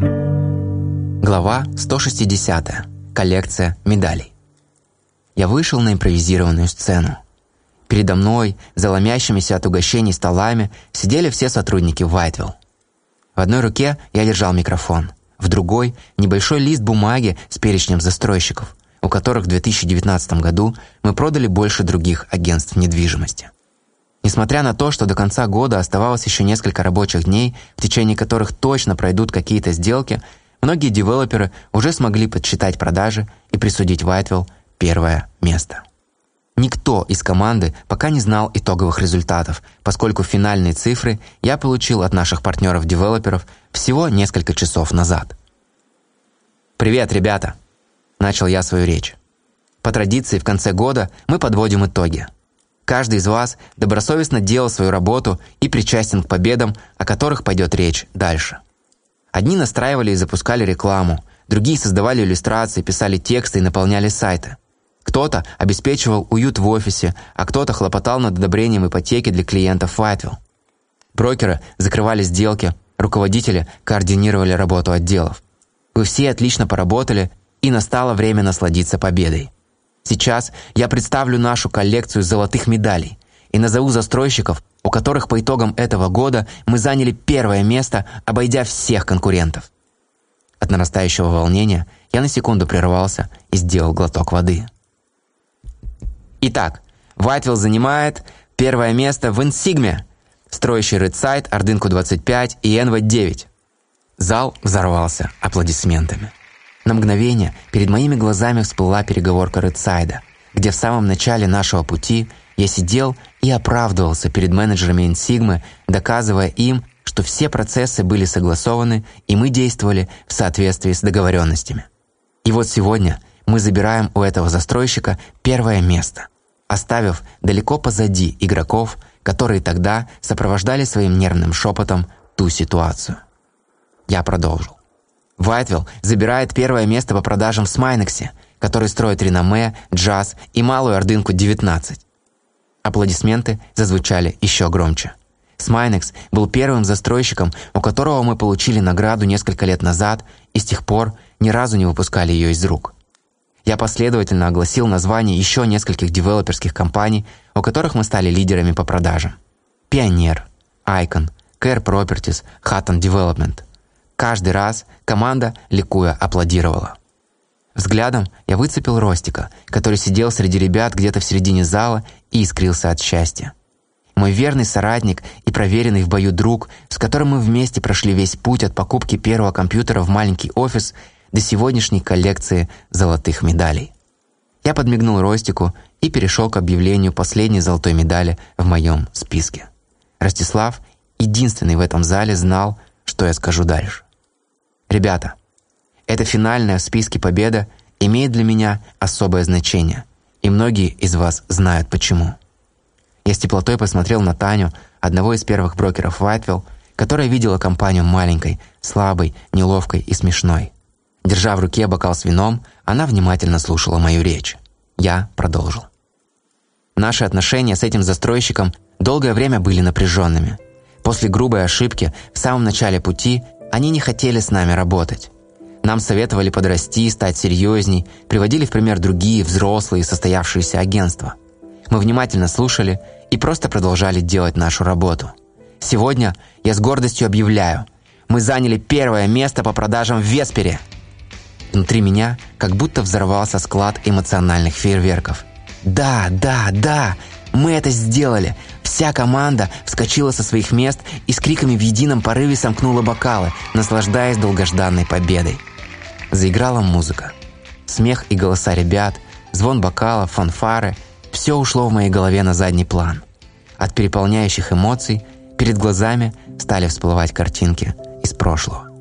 Глава 160. Коллекция медалей. Я вышел на импровизированную сцену. Передо мной, за ломящимися от угощений столами, сидели все сотрудники Вайтвилл. В одной руке я держал микрофон, в другой – небольшой лист бумаги с перечнем застройщиков, у которых в 2019 году мы продали больше других агентств недвижимости. Несмотря на то, что до конца года оставалось еще несколько рабочих дней, в течение которых точно пройдут какие-то сделки, многие девелоперы уже смогли подсчитать продажи и присудить Вайтвилл первое место. Никто из команды пока не знал итоговых результатов, поскольку финальные цифры я получил от наших партнеров-девелоперов всего несколько часов назад. «Привет, ребята!» – начал я свою речь. По традиции в конце года мы подводим итоги – Каждый из вас добросовестно делал свою работу и причастен к победам, о которых пойдет речь дальше. Одни настраивали и запускали рекламу, другие создавали иллюстрации, писали тексты и наполняли сайты. Кто-то обеспечивал уют в офисе, а кто-то хлопотал над одобрением ипотеки для клиентов Whiteville. Брокеры закрывали сделки, руководители координировали работу отделов. Вы все отлично поработали, и настало время насладиться победой. Сейчас я представлю нашу коллекцию золотых медалей и назову застройщиков, у которых по итогам этого года мы заняли первое место, обойдя всех конкурентов. От нарастающего волнения я на секунду прервался и сделал глоток воды. Итак, Вайтвилл занимает первое место в Инсигме, строящий Редсайд, Ордынку 25 и НВ-9. Зал взорвался аплодисментами. На мгновение перед моими глазами всплыла переговорка Редсайда, где в самом начале нашего пути я сидел и оправдывался перед менеджерами Инсигмы, доказывая им, что все процессы были согласованы и мы действовали в соответствии с договоренностями. И вот сегодня мы забираем у этого застройщика первое место, оставив далеко позади игроков, которые тогда сопровождали своим нервным шепотом ту ситуацию. Я продолжил. Вайтвилл забирает первое место по продажам в Смайнексе, который строит реноме, джаз и малую ордынку 19. Аплодисменты зазвучали еще громче. Смайнекс был первым застройщиком, у которого мы получили награду несколько лет назад и с тех пор ни разу не выпускали ее из рук. Я последовательно огласил названия еще нескольких девелоперских компаний, у которых мы стали лидерами по продажам. Пионер, Icon, Care Properties, Hutton Development – Каждый раз команда, ликуя, аплодировала. Взглядом я выцепил Ростика, который сидел среди ребят где-то в середине зала и искрился от счастья. Мой верный соратник и проверенный в бою друг, с которым мы вместе прошли весь путь от покупки первого компьютера в маленький офис до сегодняшней коллекции золотых медалей. Я подмигнул Ростику и перешел к объявлению последней золотой медали в моем списке. Ростислав, единственный в этом зале, знал, что я скажу дальше. Ребята, эта финальная в списке победа имеет для меня особое значение, и многие из вас знают почему. Я с теплотой посмотрел на Таню, одного из первых брокеров Вайтвилл, которая видела компанию маленькой, слабой, неловкой и смешной. Держа в руке бокал с вином, она внимательно слушала мою речь. Я продолжил. Наши отношения с этим застройщиком долгое время были напряженными. После грубой ошибки в самом начале пути они не хотели с нами работать. Нам советовали подрасти, стать серьезней, приводили в пример другие взрослые состоявшиеся агентства. Мы внимательно слушали и просто продолжали делать нашу работу. Сегодня я с гордостью объявляю, мы заняли первое место по продажам в Веспере. Внутри меня как будто взорвался склад эмоциональных фейерверков. Да, да, да, мы это сделали. Вся команда вскочила со своих мест и с криками в едином порыве сомкнула бокалы, наслаждаясь долгожданной победой. Заиграла музыка. Смех и голоса ребят, звон бокалов, фанфары – все ушло в моей голове на задний план. От переполняющих эмоций перед глазами стали всплывать картинки из прошлого.